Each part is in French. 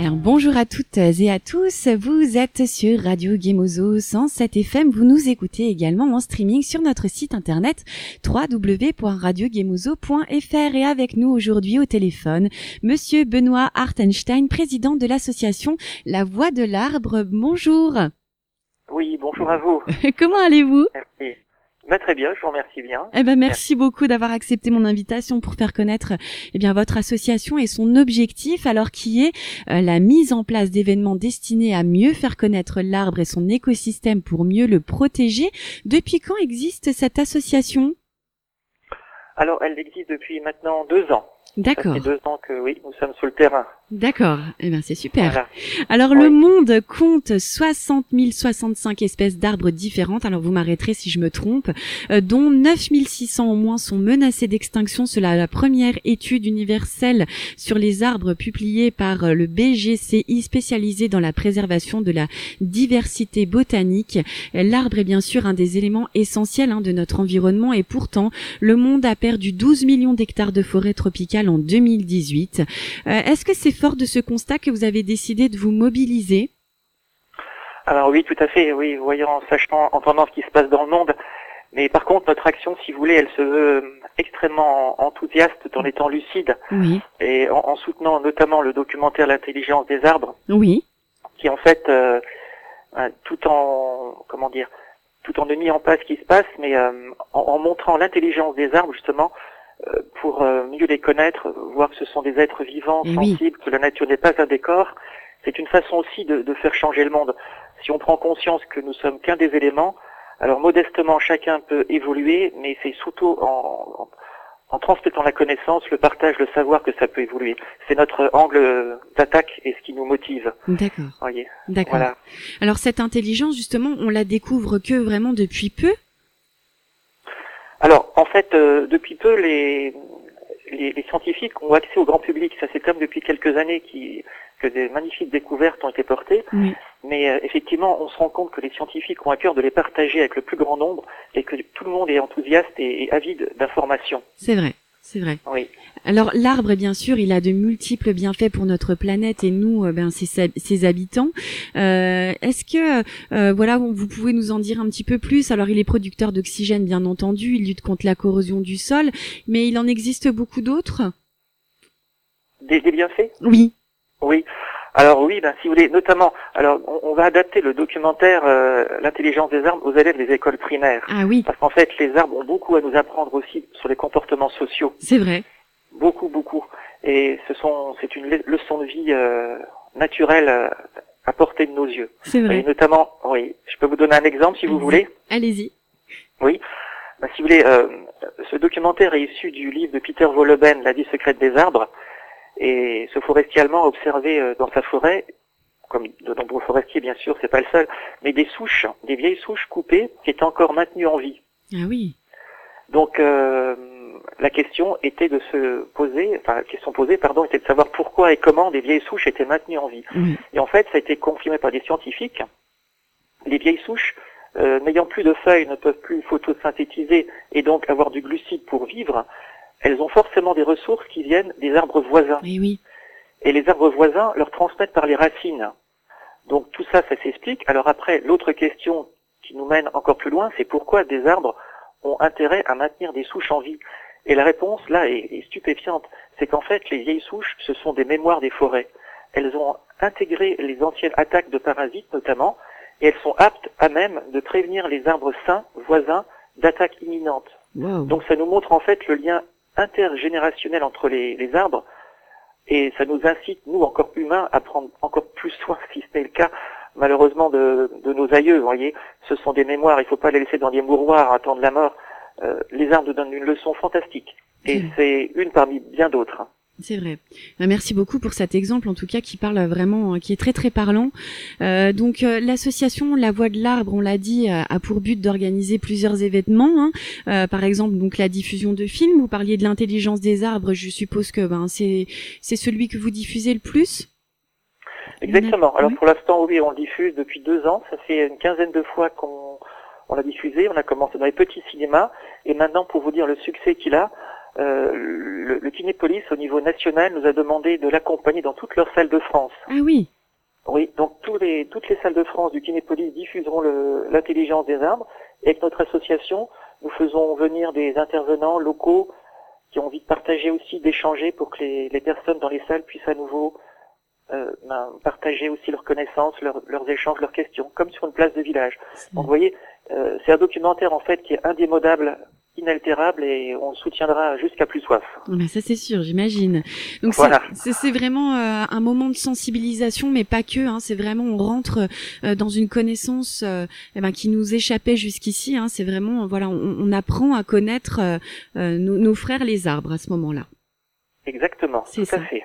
Alors bonjour à toutes et à tous, vous êtes sur Radio Gemozo 107 FM, vous nous écoutez également en streaming sur notre site internet www.radiogemozo.fr et avec nous aujourd'hui au téléphone, monsieur Benoît Hartenstein, président de l'association La Voix de l'Arbre. Bonjour. Oui, bonjour à vous. Comment allez-vous? Merci. Bah, très bien, je vous remercie bien. Eh ben merci beaucoup d'avoir accepté mon invitation pour faire connaître eh bien votre association et son objectif alors qui est euh, la mise en place d'événements destinés à mieux faire connaître l'arbre et son écosystème pour mieux le protéger. Depuis quand existe cette association? Alors, elle existe depuis maintenant deux ans. D'accord. Ça fait deux ans que oui, nous sommes sur le terrain. D'accord. Eh ben c'est super. Voilà. Alors Oui. le monde compte 60 065 espèces d'arbres différentes. Alors vous m'arrêterez si je me trompe, euh, dont 9 600 au moins sont menacés d'extinction. Cela la première étude universelle sur les arbres publiée par euh, le BGCI spécialisé dans la préservation de la diversité botanique. L'arbre est bien sûr un des éléments essentiels hein, de notre environnement et pourtant le monde a perdu 12 millions d'hectares de forêt tropicale en 2018. Euh, Est-ce que c'est fort de ce constat que vous avez décidé de vous mobiliser. Alors oui, tout à fait, oui, voyant, sachant, entendant ce qui se passe dans le monde. Mais par contre, notre action, si vous voulez, elle se veut euh, extrêmement enthousiaste en étant lucide Oui, et en, en soutenant notamment le documentaire L'intelligence des arbres, oui, qui en fait, euh, tout en, comment dire, tout en ne mis en pas ce qui se passe, mais euh, en, en montrant l'intelligence des arbres justement pour euh, mieux les connaître, voir que ce sont des êtres vivants, Eh oui. sensibles, que la nature n'est pas un décor. C'est une façon aussi de, de faire changer le monde. Si on prend conscience que nous sommes qu'un des éléments, alors modestement chacun peut évoluer, mais c'est surtout en, en, en transmettant la connaissance, le partage, le savoir que ça peut évoluer. C'est notre angle d'attaque et ce qui nous motive. d'accord, Voyez. d'accord. Voilà. Alors cette intelligence, justement, on la découvre que vraiment depuis peu Alors, en fait, euh, depuis peu, les, les, les scientifiques ont accès au grand public. Ça, c'est comme depuis quelques années qui, que des magnifiques découvertes ont été portées. Oui, Mais euh, effectivement, on se rend compte que les scientifiques ont à cœur de les partager avec le plus grand nombre et que tout le monde est enthousiaste et, et avide d'informations. c'est vrai, c'est vrai. Oui. Alors l'arbre, bien sûr, il a de multiples bienfaits pour notre planète et nous, euh, ben, ses, ses habitants. Euh, Est-ce que, euh, voilà, vous pouvez nous en dire un petit peu plus? Alors il est producteur d'oxygène, bien entendu, il lutte contre la corrosion du sol, mais il en existe beaucoup d'autres? Des, des bienfaits? Oui, Oui. Alors oui, ben, si vous voulez, notamment, alors on, on va adapter le documentaire euh, L'intelligence des arbres aux élèves des écoles primaires. ah oui, Parce qu'en fait, les arbres ont beaucoup à nous apprendre aussi sur les comportements sociaux. c'est vrai. Beaucoup, beaucoup. Et ce sont, c'est une le- leçon de vie euh, naturelle euh, à portée de nos yeux. C'est Et vrai. notamment, oui, je peux vous donner un exemple si vous voulez. Allez-y. Oui. Ben, si vous voulez, euh, ce documentaire est issu du livre de Peter Voleben, La vie secrète des arbres. Et ce forestier allemand a observé euh, dans sa forêt, comme de nombreux forestiers bien sûr, c'est pas le seul, mais des souches, des vieilles souches coupées qui étaient encore maintenues en vie. Ah oui. Donc euh, la question était de se poser, enfin la question posée, pardon, était de savoir pourquoi et comment des vieilles souches étaient maintenues en vie. Et en fait, ça a été confirmé par des scientifiques. Les vieilles souches, euh, n'ayant plus de feuilles, ne peuvent plus photosynthétiser et donc avoir du glucide pour vivre. Elles ont forcément des ressources qui viennent des arbres voisins. Oui, oui. Et les arbres voisins leur transmettent par les racines. Donc tout ça, ça s'explique. Alors après, l'autre question qui nous mène encore plus loin, c'est pourquoi des arbres ont intérêt à maintenir des souches en vie? Et la réponse, là, est, est stupéfiante. C'est qu'en fait, les vieilles souches, ce sont des mémoires des forêts. Elles ont intégré les anciennes attaques de parasites, notamment, et elles sont aptes à même de prévenir les arbres sains, voisins, d'attaques imminentes. Wow. Donc ça nous montre en fait le lien intergénérationnel entre les, les arbres et ça nous incite, nous encore humains, à prendre encore plus soin, si ce n'est le cas, malheureusement, de, de nos aïeux. Vous voyez, ce sont des mémoires, il ne faut pas les laisser dans des mouroirs, attendre la mort. Euh, les arbres nous donnent une leçon fantastique. Et Mm. c'est une parmi bien d'autres. C'est vrai. Bah, Merci beaucoup pour cet exemple, en tout cas, qui parle vraiment, euh, qui est très très parlant. Euh, donc, euh, l'association La Voix de l'Arbre, on l'a dit, a pour but d'organiser plusieurs événements. hein. Euh, par exemple, donc la diffusion de films. Vous parliez de l'intelligence des arbres. Je suppose que ben c'est c'est celui que vous diffusez le plus. Exactement. Alors Oui. pour l'instant, oui, on le diffuse depuis deux ans. Ça fait une quinzaine de fois qu'on on l'a diffusé. On a commencé dans les petits cinémas. Et maintenant, pour vous dire le succès qu'il a, euh, le, le Kinépolis au niveau national nous a demandé de l'accompagner dans toutes leurs salles de France. Ah oui. Oui, donc tous les, toutes les salles de France du Kinépolis diffuseront l'intelligence des arbres. Et avec notre association, nous faisons venir des intervenants locaux qui ont envie de partager aussi, d'échanger pour que les, les, personnes dans les salles puissent à nouveau euh, ben, partager aussi leurs connaissances, leurs échanges, leurs questions, comme sur une place de village. Donc vous voyez, euh, c'est un documentaire en fait qui est indémodable inaltérable et on soutiendra jusqu'à plus soif. ça c'est sûr, j'imagine. Donc voilà. c'est vraiment euh, un moment de sensibilisation, mais pas que. Hein, c'est vraiment on rentre euh, dans une connaissance euh, eh ben, qui nous échappait jusqu'ici. Hein, c'est vraiment voilà, on, on, apprend à connaître nos, nos, frères les arbres à ce moment-là. Exactement, tout ça. à fait.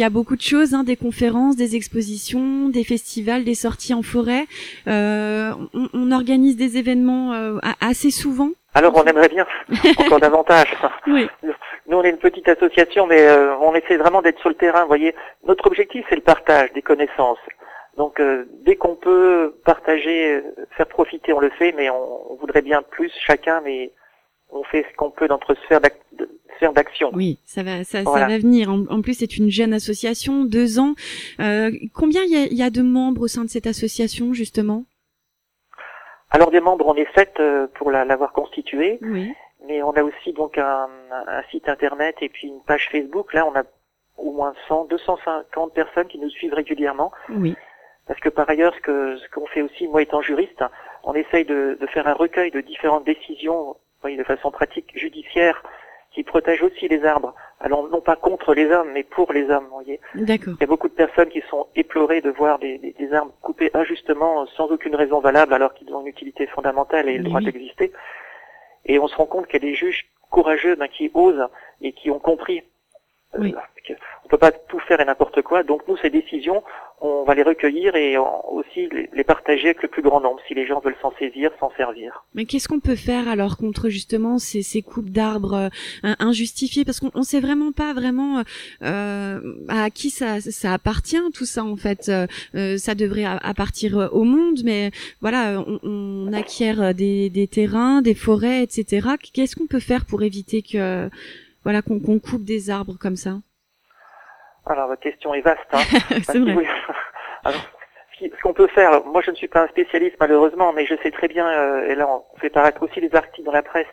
Y a beaucoup de choses, hein, des conférences, des expositions, des festivals, des sorties en forêt. Euh, on, organise des événements euh, assez souvent. Alors on aimerait bien encore davantage. Oui. Nous on est une petite association, mais euh, on essaie vraiment d'être sur le terrain. Vous voyez, notre objectif c'est le partage des connaissances. Donc dès qu'on peut partager, faire profiter, on le fait, mais on, voudrait bien plus chacun, mais on fait ce qu'on peut dans notre sphère d'action. Oui, ça va, ça, ça va venir. En, plus, c'est une jeune association, deux ans. Euh, combien il y, y a, de membres au sein de cette association, justement? Alors, des membres, on est sept euh, pour l'avoir constituée. Oui. Mais on a aussi donc un, un, site internet et puis une page Facebook. Là, on a au moins 100, 250 personnes qui nous suivent régulièrement. Oui. Parce que par ailleurs, ce que ce qu'on fait aussi, moi étant juriste, on essaye de, de faire un recueil de différentes décisions, oui, de façon pratique, judiciaire, qui protège aussi les arbres. Alors non pas contre les hommes, mais pour les hommes, vous voyez. D'accord. Il y a beaucoup de personnes qui sont éplorées de voir des, des, arbres coupés injustement, sans aucune raison valable, alors qu'ils ont une utilité fondamentale et le droit d'exister. Et on se rend compte qu'il y a des juges courageux ben, qui osent et qui ont compris Oui. on peut pas tout faire et n'importe quoi. Donc nous, ces décisions, on va les recueillir et aussi les partager avec le plus grand nombre si les gens veulent s'en saisir, s'en servir. Mais qu'est-ce qu'on peut faire alors contre justement ces, ces coupes d'arbres euh, injustifiées? Parce qu'on ne sait vraiment pas vraiment euh, à qui ça, ça appartient tout ça en fait. Euh, ça devrait appartenir au monde, mais voilà, on, on acquiert des, des terrains, des forêts, etc. Qu'est-ce qu'on peut faire pour éviter que voilà qu'on coupe des arbres comme ça alors, votre question est vaste. Hein. c'est vrai. Alors, ce qu'on peut faire, moi je ne suis pas un spécialiste malheureusement, mais je sais très bien, euh, et là on fait paraître aussi les articles dans la presse,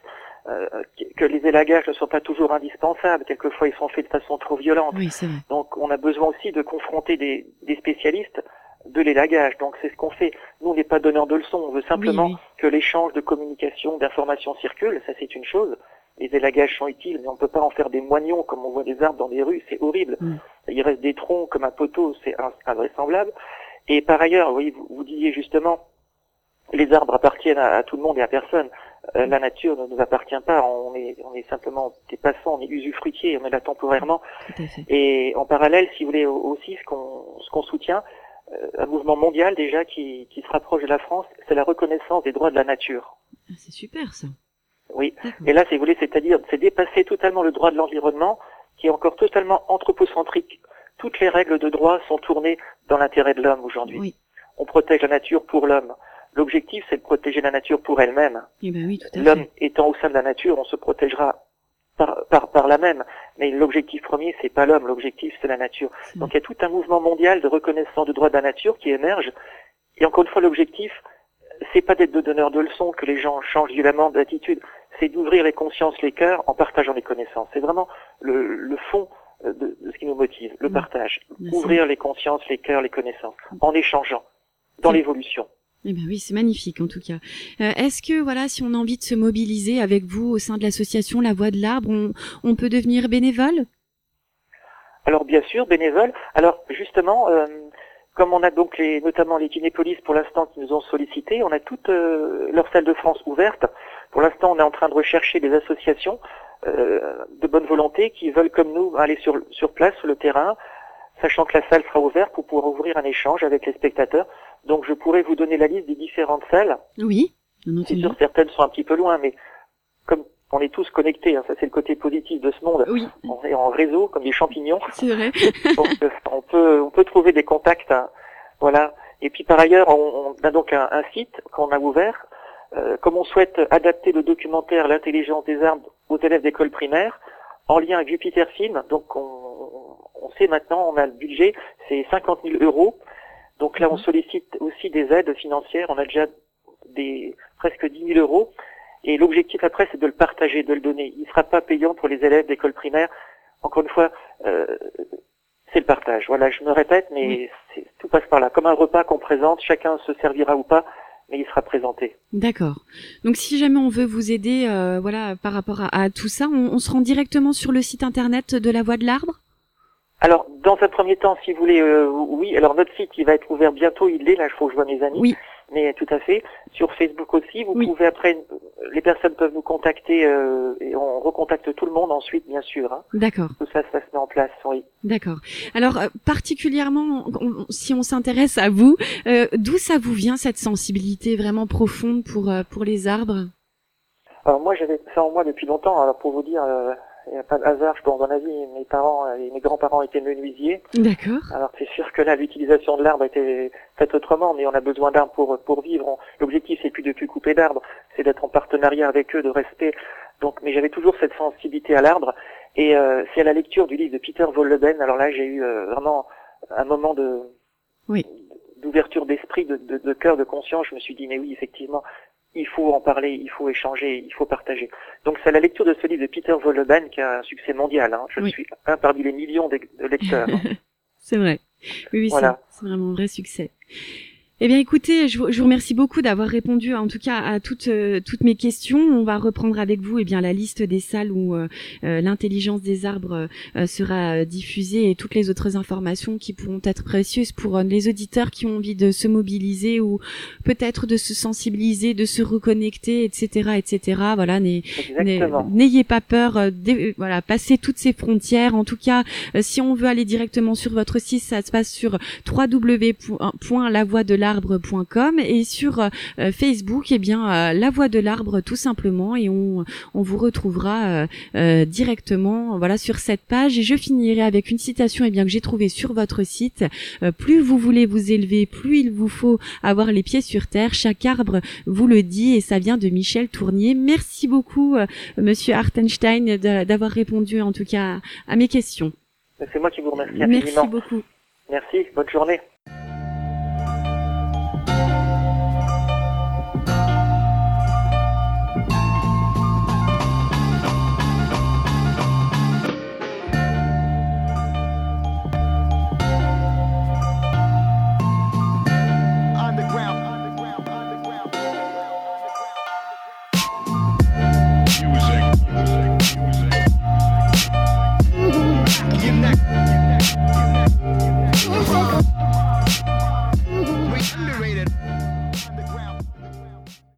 euh, que les élagages ne sont pas toujours indispensables. Quelquefois ils sont faits de façon trop violente. Oui, vrai. Donc on a besoin aussi de confronter des, des spécialistes de l'élagage. Donc c'est ce qu'on fait. Nous on n'est pas donneurs de leçons, on veut simplement que l'échange de communication, d'informations circule, ça c'est une chose les élagages sont utiles, mais on ne peut pas en faire des moignons comme on voit des arbres dans les rues, c'est horrible. Mm. Il reste des troncs comme un poteau, c'est invraisemblable. Et par ailleurs, oui, vous, vous disiez justement, les arbres appartiennent à, tout le monde et à personne. Euh, la nature ne nous appartient pas, on est, on est simplement des passants, on est usufruitiers, on est là temporairement. Et en parallèle, si vous voulez aussi, ce qu'on ce qu'on soutient, euh, un mouvement mondial déjà qui, qui se rapproche de la France, c'est la reconnaissance des droits de la nature. Ah, c'est super ça. Oui. Et là, si vous voulez, c'est-à-dire, c'est dépasser totalement le droit de l'environnement, qui est encore totalement anthropocentrique. Toutes les règles de droit sont tournées dans l'intérêt de l'homme aujourd'hui. Oui. On protège la nature pour l'homme. L'objectif, c'est de protéger la nature pour elle-même. Eh ben oui, l'homme étant au sein de la nature, on se protégera par, par, par la même. Mais l'objectif premier, c'est pas l'homme. L'objectif, c'est la nature. Donc il y a tout un mouvement mondial de reconnaissance du droit de la nature qui émerge. Et encore une fois, l'objectif, c'est pas d'être de donneur de leçons que les gens changent violemment d'attitude, c'est d'ouvrir les consciences, les cœurs en partageant les connaissances. C'est vraiment le, le fond euh, de, ce qui nous motive, le partage. Ouvrir les consciences, les cœurs, les connaissances, en échangeant, dans l'évolution. Eh ben oui, c'est magnifique en tout cas. Euh, Est-ce que voilà, si on a envie de se mobiliser avec vous au sein de l'association La Voix de l'Arbre, on, on, peut devenir bénévole? Alors bien sûr, bénévole. Alors justement, euh, comme on a donc les, notamment les kinépolis pour l'instant qui nous ont sollicité, on a toutes euh, leurs salles de France ouvertes. Pour l'instant, on est en train de rechercher des associations euh, de bonne volonté qui veulent, comme nous, aller sur, sur place, sur le terrain, sachant que la salle sera ouverte pour pouvoir ouvrir un échange avec les spectateurs. Donc, je pourrais vous donner la liste des différentes salles. Oui. C'est sûr, certaines sont un petit peu loin, mais comme on est tous connectés, hein, ça c'est le côté positif de ce monde. Oui. On est en réseau comme des champignons. C'est vrai. donc euh, on peut on peut trouver des contacts, hein. voilà. Et puis par ailleurs, on, a donc un, un site qu'on a ouvert. Euh, comme on souhaite adapter le documentaire L'intelligence des arbres aux élèves d'école primaire, en lien avec Jupiter Film, donc on, on sait maintenant, on a le budget, c'est 50 000 euros. Donc là, on mhm. sollicite aussi des aides financières. On a déjà des presque 10 000 euros. Et l'objectif après, c'est de le partager, de le donner. Il ne sera pas payant pour les élèves d'école primaire. Encore une fois, euh, c'est le partage. Voilà, je me répète, mais tout passe par là. Comme un repas qu'on présente, chacun se servira ou pas, mais il sera présenté. D'accord. Donc si jamais on veut vous aider, euh, voilà, par rapport à, tout ça, on, se rend directement sur le site internet de la Voix de l'Arbre? Alors, dans un premier temps, si vous voulez, euh, oui. Alors notre site, il va être ouvert bientôt. Il l'est. Là, il faut que je vois mes amis. Oui. Mais tout à fait. Sur Facebook aussi, vous pouvez après, les personnes peuvent nous contacter euh, et on recontacte tout le monde ensuite, bien sûr. Hein. D'accord. Tout ça, ça se met en place, oui. D'accord. Alors, euh, particulièrement, si on s'intéresse à vous, euh, d'où ça vous vient cette sensibilité vraiment profonde pour pour les arbres? Alors moi, j'avais ça en moi depuis longtemps. Alors pour vous dire, il n'y a pas de hasard, je pense, dans la vie. Mes parents et mes grands-parents étaient menuisiers. D'accord. Alors c'est sûr que là, l'utilisation de l'arbre était faite autrement, mais on a besoin d'arbres pour, pour vivre. L'objectif, c'est plus de plus couper d'arbres, c'est d'être en partenariat avec eux, de respect. Donc, mais j'avais toujours cette sensibilité à l'arbre. Et euh, c'est à la lecture du livre de Peter Volleben, alors là, j'ai eu euh, vraiment un moment de... Oui d'ouverture d'esprit, de, de, de cœur, de conscience, je me suis dit mais oui effectivement, il faut en parler, il faut échanger, il faut partager. Donc c'est la lecture de ce livre de Peter Volleben qui a un succès mondial. Hein. Je suis un parmi les millions de, lecteurs. c'est vrai. Oui, oui c'est vraiment un vrai succès. Eh bien, écoutez, je vous, je vous remercie beaucoup d'avoir répondu, en tout cas, à toutes euh, toutes mes questions. On va reprendre avec vous, eh bien, la liste des salles où euh, euh, l'intelligence des arbres sera diffusée et toutes les autres informations qui pourront être précieuses pour les auditeurs qui ont envie de se mobiliser ou peut-être de se sensibiliser, de se reconnecter, etc., etc. Voilà, n'ayez pas peur. voilà, passez toutes ces frontières. En tout cas, si on veut aller directement sur votre site, ça se passe sur www.lavoie de l'arbre.com et sur euh, Facebook, eh bien euh, la voix de l'arbre tout simplement et on, on vous retrouvera euh, directement voilà sur cette page et je finirai avec une citation eh bien que j'ai trouvée sur votre site plus vous voulez vous élever, plus il vous faut avoir les pieds sur terre. Chaque arbre vous le dit et ça vient de Michel Tournier. Merci beaucoup monsieur Hartenstein d'avoir répondu en tout cas à mes questions. C'est moi qui vous remercie. Merci beaucoup. Merci, bonne journée.